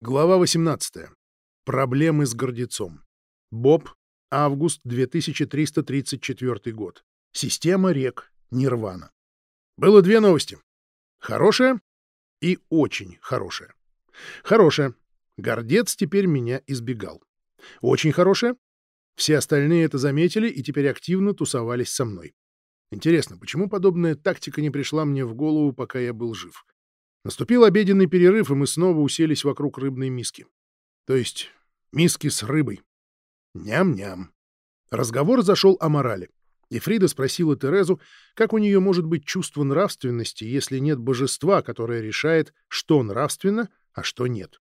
Глава 18. Проблемы с гордецом. Боб. Август 2334 год. Система рек. Нирвана. Было две новости. Хорошая и очень хорошая. Хорошая. Гордец теперь меня избегал. Очень хорошая. Все остальные это заметили и теперь активно тусовались со мной. Интересно, почему подобная тактика не пришла мне в голову, пока я был жив? Наступил обеденный перерыв, и мы снова уселись вокруг рыбной миски. То есть миски с рыбой. Ням-ням. Разговор зашел о морали. И Фрида спросила Терезу, как у нее может быть чувство нравственности, если нет божества, которое решает, что нравственно, а что нет.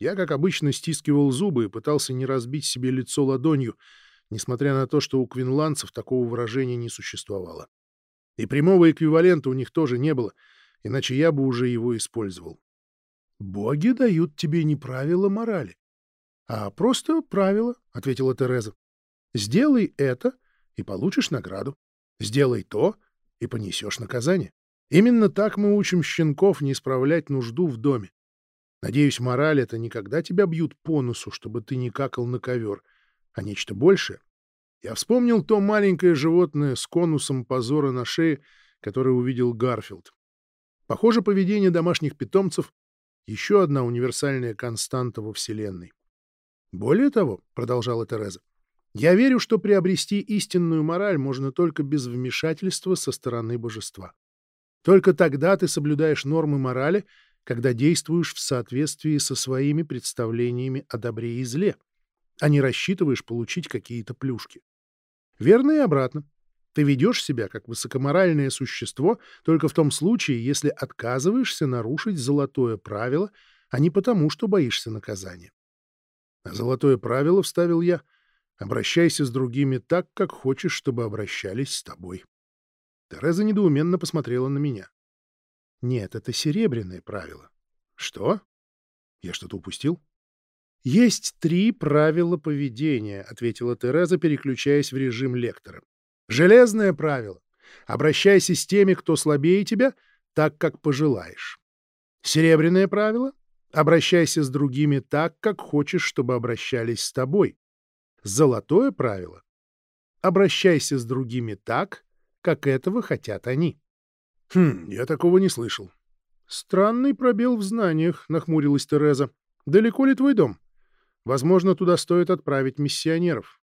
Я, как обычно, стискивал зубы и пытался не разбить себе лицо ладонью, несмотря на то, что у квинландцев такого выражения не существовало. И прямого эквивалента у них тоже не было, иначе я бы уже его использовал. «Боги дают тебе не правила морали, а просто правила», — ответила Тереза. «Сделай это, и получишь награду. Сделай то, и понесешь наказание. Именно так мы учим щенков не исправлять нужду в доме. Надеюсь, мораль — это не когда тебя бьют по носу, чтобы ты не какал на ковер, а нечто большее. Я вспомнил то маленькое животное с конусом позора на шее, которое увидел Гарфилд. Похоже, поведение домашних питомцев — еще одна универсальная константа во Вселенной. Более того, — продолжала Тереза, — я верю, что приобрести истинную мораль можно только без вмешательства со стороны божества. Только тогда ты соблюдаешь нормы морали, когда действуешь в соответствии со своими представлениями о добре и зле, а не рассчитываешь получить какие-то плюшки. Верно и обратно. Ты ведешь себя как высокоморальное существо только в том случае, если отказываешься нарушить золотое правило, а не потому, что боишься наказания. А золотое правило, вставил я, обращайся с другими так, как хочешь, чтобы обращались с тобой. Тереза недоуменно посмотрела на меня. Нет, это серебряное правило. Что? Я что-то упустил? Есть три правила поведения, ответила Тереза, переключаясь в режим лектора. Железное правило. Обращайся с теми, кто слабее тебя, так, как пожелаешь. Серебряное правило. Обращайся с другими так, как хочешь, чтобы обращались с тобой. Золотое правило. Обращайся с другими так, как этого хотят они. Хм, я такого не слышал. Странный пробел в знаниях, нахмурилась Тереза. Далеко ли твой дом? Возможно, туда стоит отправить миссионеров.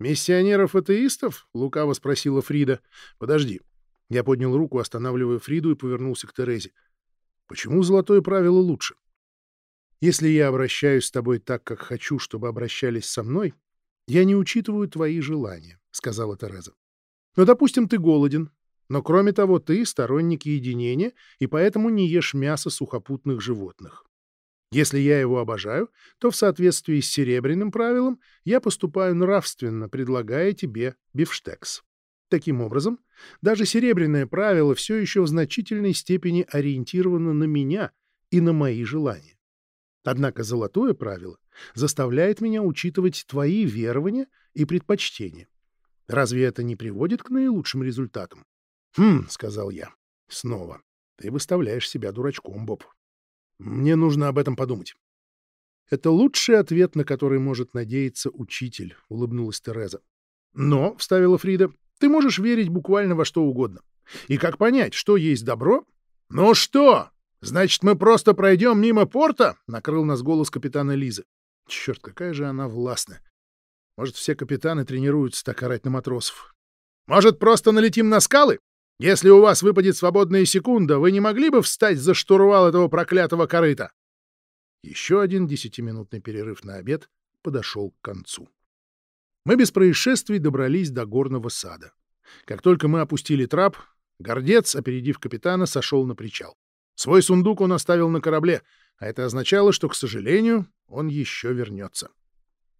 «Миссионеров-атеистов?» — лукаво спросила Фрида. «Подожди». Я поднял руку, останавливая Фриду, и повернулся к Терезе. «Почему золотое правило лучше?» «Если я обращаюсь с тобой так, как хочу, чтобы обращались со мной, я не учитываю твои желания», — сказала Тереза. «Но, допустим, ты голоден, но, кроме того, ты сторонник единения и поэтому не ешь мясо сухопутных животных. Если я его обожаю, то в соответствии с серебряным правилом я поступаю нравственно, предлагая тебе бифштекс. Таким образом, даже серебряное правило все еще в значительной степени ориентировано на меня и на мои желания. Однако золотое правило заставляет меня учитывать твои верования и предпочтения. Разве это не приводит к наилучшим результатам? «Хм», — сказал я. «Снова. Ты выставляешь себя дурачком, Боб». Мне нужно об этом подумать. Это лучший ответ, на который может надеяться учитель, улыбнулась Тереза. Но, вставила Фрида, ты можешь верить буквально во что угодно. И как понять, что есть добро? Ну что? Значит, мы просто пройдем мимо порта? Накрыл нас голос капитана Лизы. Черт, какая же она властная. Может, все капитаны тренируются так орать на матросов. Может, просто налетим на скалы? Если у вас выпадет свободная секунда, вы не могли бы встать за штурвал этого проклятого корыта?» Еще один десятиминутный перерыв на обед подошел к концу. Мы без происшествий добрались до горного сада. Как только мы опустили трап, гордец, опередив капитана, сошел на причал. Свой сундук он оставил на корабле, а это означало, что, к сожалению, он еще вернется.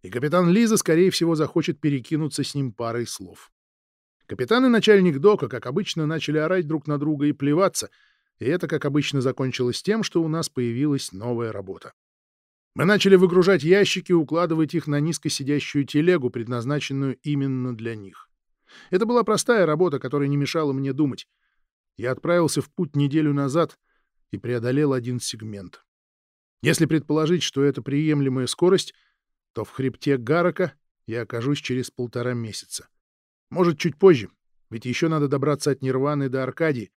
И капитан Лиза, скорее всего, захочет перекинуться с ним парой слов. Капитан и начальник дока, как обычно, начали орать друг на друга и плеваться, и это, как обычно, закончилось тем, что у нас появилась новая работа. Мы начали выгружать ящики и укладывать их на низко сидящую телегу, предназначенную именно для них. Это была простая работа, которая не мешала мне думать. Я отправился в путь неделю назад и преодолел один сегмент. Если предположить, что это приемлемая скорость, то в хребте Гарака я окажусь через полтора месяца. Может, чуть позже, ведь еще надо добраться от Нирваны до Аркадии.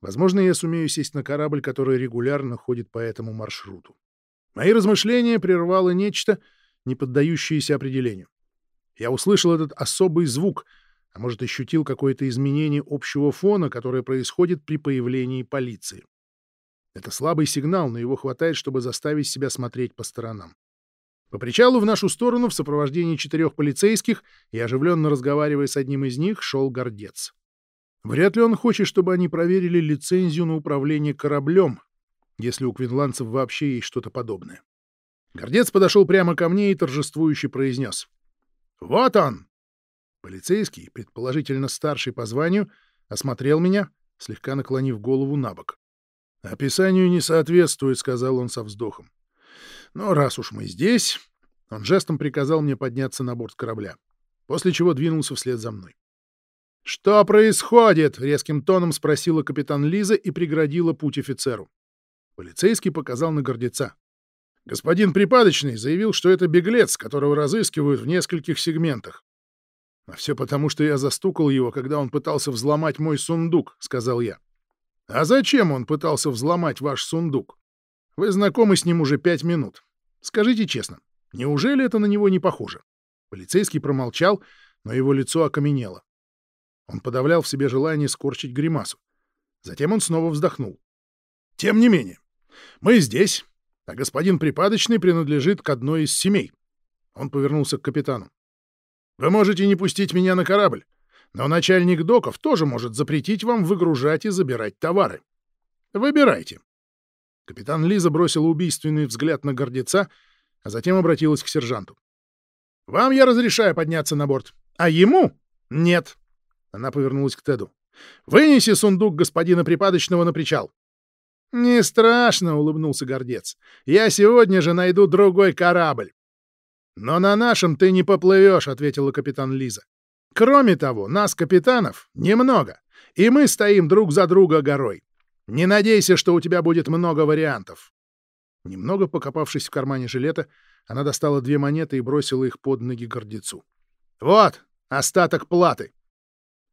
Возможно, я сумею сесть на корабль, который регулярно ходит по этому маршруту. Мои размышления прервало нечто, не поддающееся определению. Я услышал этот особый звук, а может, ощутил какое-то изменение общего фона, которое происходит при появлении полиции. Это слабый сигнал, но его хватает, чтобы заставить себя смотреть по сторонам. По причалу в нашу сторону в сопровождении четырех полицейских и оживленно разговаривая с одним из них, шел гордец. Вряд ли он хочет, чтобы они проверили лицензию на управление кораблем, если у квинландцев вообще есть что-то подобное. Гордец подошел прямо ко мне и торжествующе произнес. «Вот он!» Полицейский, предположительно старший по званию, осмотрел меня, слегка наклонив голову на бок. «Описанию не соответствует», — сказал он со вздохом. «Но раз уж мы здесь...» Он жестом приказал мне подняться на борт корабля, после чего двинулся вслед за мной. «Что происходит?» — резким тоном спросила капитан Лиза и преградила путь офицеру. Полицейский показал на гордеца. «Господин Припадочный заявил, что это беглец, которого разыскивают в нескольких сегментах. А все потому, что я застукал его, когда он пытался взломать мой сундук», — сказал я. «А зачем он пытался взломать ваш сундук? Вы знакомы с ним уже пять минут. Скажите честно, неужели это на него не похоже?» Полицейский промолчал, но его лицо окаменело. Он подавлял в себе желание скорчить гримасу. Затем он снова вздохнул. «Тем не менее, мы здесь, а господин Припадочный принадлежит к одной из семей». Он повернулся к капитану. «Вы можете не пустить меня на корабль, но начальник доков тоже может запретить вам выгружать и забирать товары. Выбирайте. Капитан Лиза бросила убийственный взгляд на гордеца, а затем обратилась к сержанту. «Вам я разрешаю подняться на борт, а ему — нет». Она повернулась к Теду. «Вынеси сундук господина Припадочного на причал». «Не страшно», — улыбнулся гордец. «Я сегодня же найду другой корабль». «Но на нашем ты не поплывешь», — ответила капитан Лиза. Кроме того, нас, капитанов, немного, и мы стоим друг за друга горой. Не надейся, что у тебя будет много вариантов. Немного покопавшись в кармане жилета, она достала две монеты и бросила их под ноги гордецу. «Вот, остаток платы!»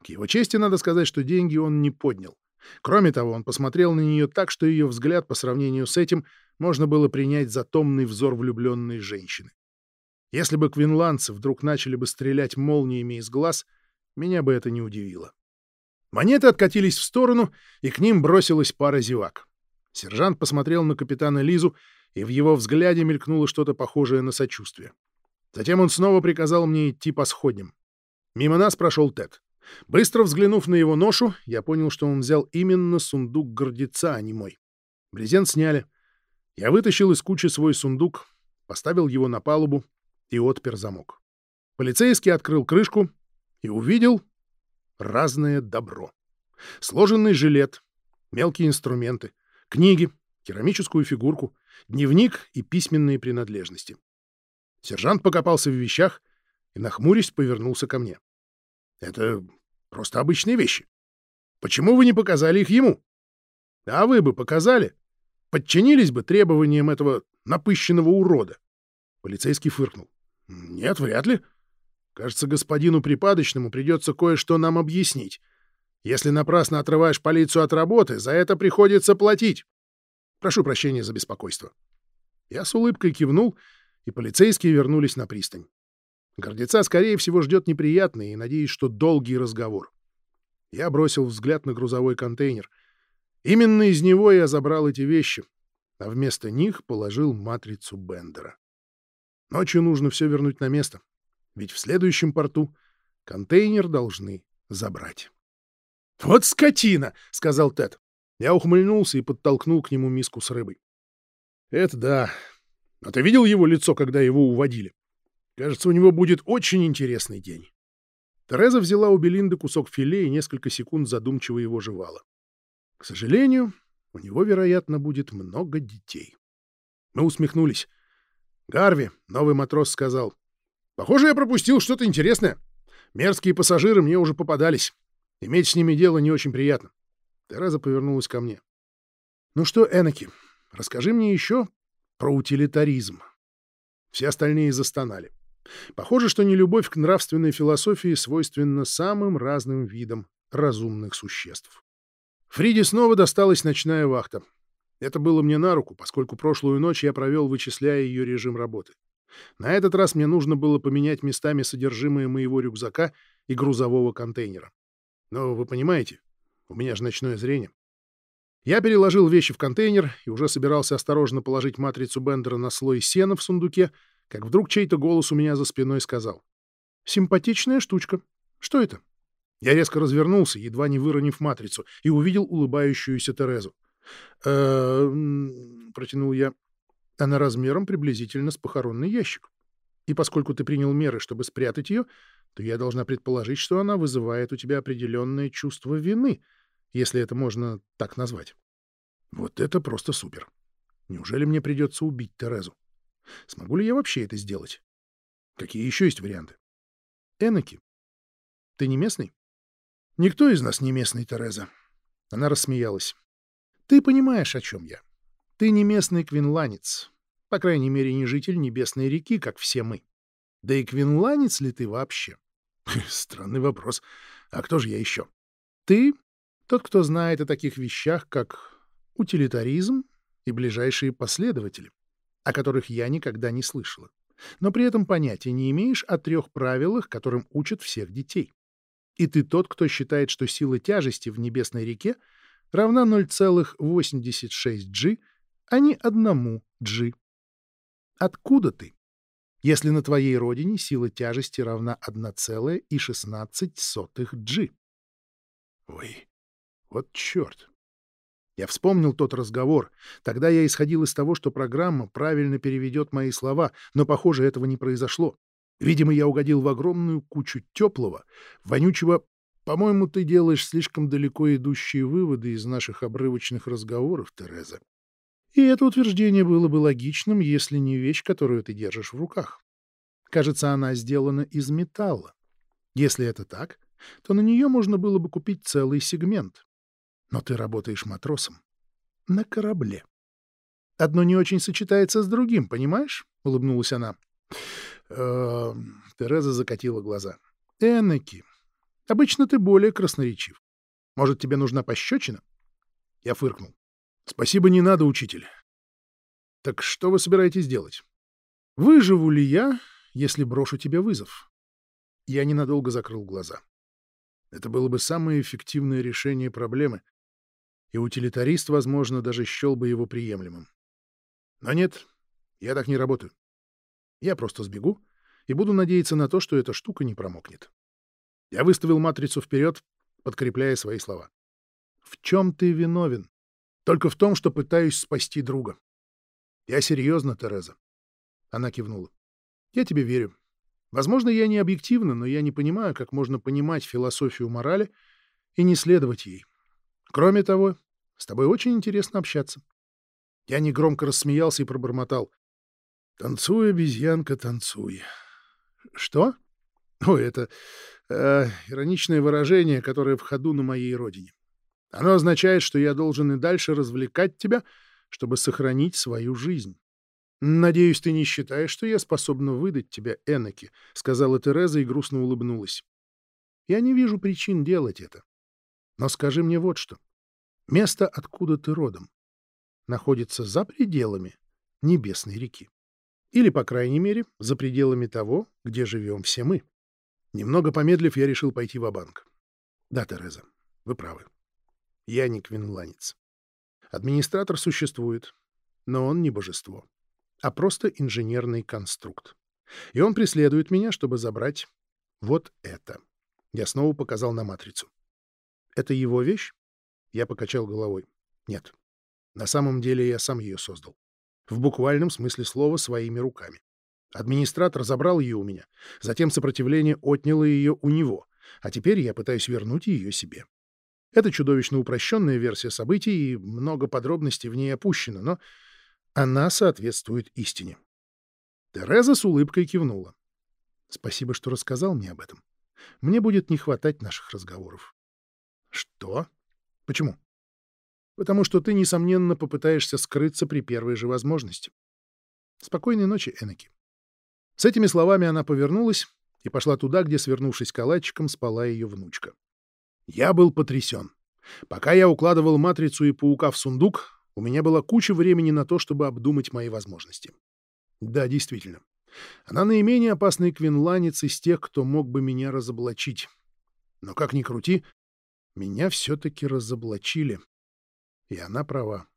К его чести надо сказать, что деньги он не поднял. Кроме того, он посмотрел на нее так, что ее взгляд по сравнению с этим можно было принять за томный взор влюбленной женщины. Если бы квинландцы вдруг начали бы стрелять молниями из глаз, меня бы это не удивило. Монеты откатились в сторону, и к ним бросилась пара зевак. Сержант посмотрел на капитана Лизу, и в его взгляде мелькнуло что-то похожее на сочувствие. Затем он снова приказал мне идти по сходням. Мимо нас прошел Тед. Быстро взглянув на его ношу, я понял, что он взял именно сундук гордеца, а не мой. Брезент сняли. Я вытащил из кучи свой сундук, поставил его на палубу и отпер замок. Полицейский открыл крышку и увидел разное добро. Сложенный жилет, мелкие инструменты, книги, керамическую фигурку, дневник и письменные принадлежности. Сержант покопался в вещах и, нахмурясь, повернулся ко мне. — Это просто обычные вещи. Почему вы не показали их ему? А вы бы показали. Подчинились бы требованиям этого напыщенного урода. Полицейский фыркнул. Нет, вряд ли. Кажется, господину припадочному придется кое-что нам объяснить. Если напрасно отрываешь полицию от работы, за это приходится платить. Прошу прощения за беспокойство. Я с улыбкой кивнул, и полицейские вернулись на пристань. Гордеца, скорее всего, ждет неприятный и надеюсь, что долгий разговор. Я бросил взгляд на грузовой контейнер. Именно из него я забрал эти вещи, а вместо них положил матрицу Бендера. Ночью нужно все вернуть на место, ведь в следующем порту контейнер должны забрать. — Вот скотина! — сказал Тед. Я ухмыльнулся и подтолкнул к нему миску с рыбой. — Это да. А ты видел его лицо, когда его уводили? Кажется, у него будет очень интересный день. Тереза взяла у Белинды кусок филе и несколько секунд задумчиво его жевала. К сожалению, у него, вероятно, будет много детей. Мы усмехнулись. «Гарви», — новый матрос сказал. «Похоже, я пропустил что-то интересное. Мерзкие пассажиры мне уже попадались. Иметь с ними дело не очень приятно». Тереза повернулась ко мне. «Ну что, Эноки, расскажи мне еще про утилитаризм. Все остальные застонали. Похоже, что нелюбовь к нравственной философии свойственна самым разным видам разумных существ. Фриде снова досталась ночная вахта. Это было мне на руку, поскольку прошлую ночь я провел, вычисляя ее режим работы. На этот раз мне нужно было поменять местами содержимое моего рюкзака и грузового контейнера. Но вы понимаете, у меня же ночное зрение. Я переложил вещи в контейнер и уже собирался осторожно положить матрицу Бендера на слой сена в сундуке, как вдруг чей-то голос у меня за спиной сказал. «Симпатичная штучка. Что это?» Я резко развернулся, едва не выронив матрицу, и увидел улыбающуюся Терезу. э протянул я. Она размером приблизительно с похоронный ящик. И поскольку ты принял меры, чтобы спрятать ее, то я должна предположить, что она вызывает у тебя определенное чувство вины, если это можно так назвать. Вот это просто супер. Неужели мне придется убить Терезу? Смогу ли я вообще это сделать? Какие еще есть варианты? Эноки. Ты не местный? Никто из нас не местный, Тереза. Она рассмеялась. Ты понимаешь, о чем я. Ты не местный квинланец. По крайней мере, не житель Небесной реки, как все мы. Да и квинланец ли ты вообще? Странный вопрос. А кто же я еще? Ты — тот, кто знает о таких вещах, как утилитаризм и ближайшие последователи о которых я никогда не слышала. Но при этом понятия не имеешь о трех правилах, которым учат всех детей. И ты тот, кто считает, что сила тяжести в небесной реке равна 0,86 G, а не одному G. Откуда ты? Если на твоей родине сила тяжести равна 1,16 G. Ой, вот черт. Я вспомнил тот разговор. Тогда я исходил из того, что программа правильно переведет мои слова, но, похоже, этого не произошло. Видимо, я угодил в огромную кучу теплого, вонючего «По-моему, ты делаешь слишком далеко идущие выводы из наших обрывочных разговоров, Тереза». И это утверждение было бы логичным, если не вещь, которую ты держишь в руках. Кажется, она сделана из металла. Если это так, то на нее можно было бы купить целый сегмент. Но ты работаешь матросом на корабле. Одно не очень сочетается с другим, понимаешь? — улыбнулась она. Э Тереза закатила глаза. — Эннеки, обычно ты более красноречив. Может, тебе нужна пощечина? Я фыркнул. — Спасибо, не надо, учитель. — Так что вы собираетесь делать? — Выживу ли я, если брошу тебе вызов? Я ненадолго закрыл глаза. Это было бы самое эффективное решение проблемы, и утилитарист, возможно, даже счел бы его приемлемым. Но нет, я так не работаю. Я просто сбегу и буду надеяться на то, что эта штука не промокнет. Я выставил матрицу вперед, подкрепляя свои слова. В чем ты виновен? Только в том, что пытаюсь спасти друга. Я серьезно, Тереза. Она кивнула. Я тебе верю. Возможно, я не объективна, но я не понимаю, как можно понимать философию морали и не следовать ей. Кроме того, с тобой очень интересно общаться. Я негромко рассмеялся и пробормотал. «Танцуй, обезьянка, танцуй». «Что?» «Ой, это э, ироничное выражение, которое в ходу на моей родине. Оно означает, что я должен и дальше развлекать тебя, чтобы сохранить свою жизнь». «Надеюсь, ты не считаешь, что я способна выдать тебя, Эннеки», — сказала Тереза и грустно улыбнулась. «Я не вижу причин делать это. Но скажи мне вот что. Место, откуда ты родом, находится за пределами Небесной реки. Или, по крайней мере, за пределами того, где живем все мы. Немного помедлив, я решил пойти в банк Да, Тереза, вы правы. Я не квинланец. Администратор существует, но он не божество, а просто инженерный конструкт. И он преследует меня, чтобы забрать вот это. Я снова показал на матрицу. Это его вещь? Я покачал головой. Нет. На самом деле я сам ее создал. В буквальном смысле слова своими руками. Администратор забрал ее у меня, затем сопротивление отняло ее у него, а теперь я пытаюсь вернуть ее себе. Это чудовищно упрощенная версия событий, и много подробностей в ней опущено, но она соответствует истине. Тереза с улыбкой кивнула. Спасибо, что рассказал мне об этом. Мне будет не хватать наших разговоров. Что? Почему? Потому что ты, несомненно, попытаешься скрыться при первой же возможности. Спокойной ночи, Энеки. С этими словами она повернулась и пошла туда, где, свернувшись калачиком, спала ее внучка. Я был потрясен. Пока я укладывал матрицу и паука в сундук, у меня была куча времени на то, чтобы обдумать мои возможности. Да, действительно. Она наименее опасный квинланец из тех, кто мог бы меня разоблачить. Но как ни крути, меня все-таки разоблачили. И она права.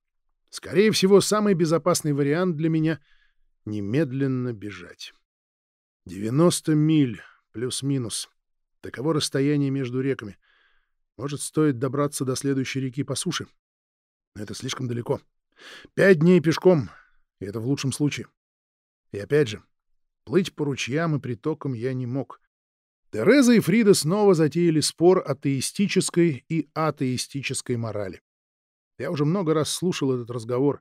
Скорее всего, самый безопасный вариант для меня — немедленно бежать. 90 миль, плюс-минус. Таково расстояние между реками. Может, стоит добраться до следующей реки по суше? Но это слишком далеко. Пять дней пешком, и это в лучшем случае. И опять же, плыть по ручьям и притокам я не мог. Тереза и Фрида снова затеяли спор о теистической и атеистической морали. Я уже много раз слушал этот разговор,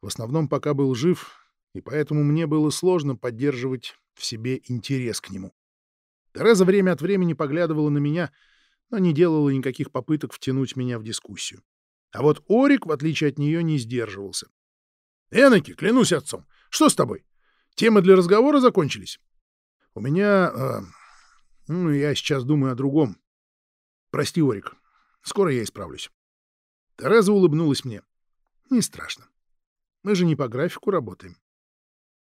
в основном пока был жив, и поэтому мне было сложно поддерживать в себе интерес к нему. Тереза время от времени поглядывала на меня, но не делала никаких попыток втянуть меня в дискуссию. А вот Орик, в отличие от нее, не сдерживался. «Эноки, клянусь отцом, что с тобой? Темы для разговора закончились?» «У меня... Э, ну, я сейчас думаю о другом. Прости, Орик, скоро я исправлюсь». Тереза улыбнулась мне. «Не страшно. Мы же не по графику работаем.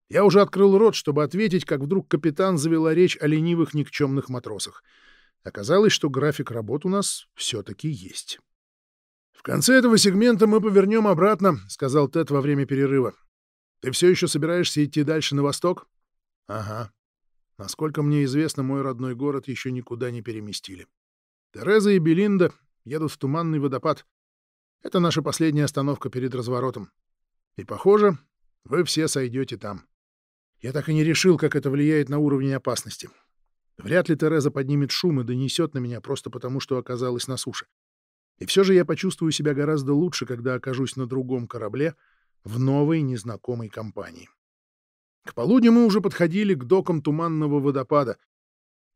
Я уже открыл рот, чтобы ответить, как вдруг капитан завела речь о ленивых никчемных матросах. Оказалось, что график работ у нас все-таки есть. «В конце этого сегмента мы повернем обратно», — сказал Тед во время перерыва. «Ты все еще собираешься идти дальше на восток?» «Ага. Насколько мне известно, мой родной город еще никуда не переместили. Тереза и Белинда едут в Туманный водопад. Это наша последняя остановка перед разворотом. И, похоже, вы все сойдете там. Я так и не решил, как это влияет на уровень опасности. Вряд ли Тереза поднимет шум и донесет на меня просто потому, что оказалась на суше. И все же я почувствую себя гораздо лучше, когда окажусь на другом корабле в новой незнакомой компании. К полудню мы уже подходили к докам Туманного водопада.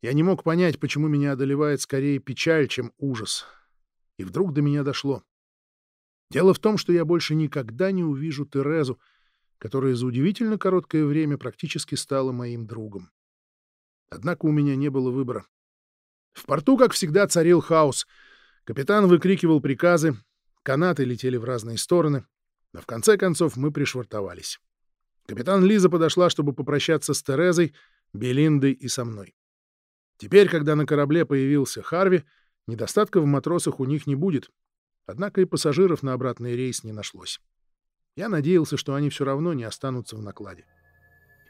Я не мог понять, почему меня одолевает скорее печаль, чем ужас. И вдруг до меня дошло. Дело в том, что я больше никогда не увижу Терезу, которая за удивительно короткое время практически стала моим другом. Однако у меня не было выбора. В порту, как всегда, царил хаос. Капитан выкрикивал приказы, канаты летели в разные стороны, но в конце концов мы пришвартовались. Капитан Лиза подошла, чтобы попрощаться с Терезой, Белиндой и со мной. Теперь, когда на корабле появился Харви, недостатка в матросах у них не будет, однако и пассажиров на обратный рейс не нашлось. Я надеялся, что они все равно не останутся в накладе.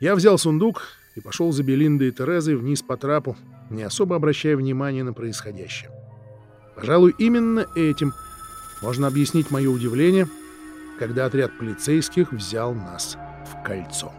Я взял сундук и пошел за Белиндой и Терезой вниз по трапу, не особо обращая внимания на происходящее. Пожалуй, именно этим можно объяснить мое удивление, когда отряд полицейских взял нас в кольцо.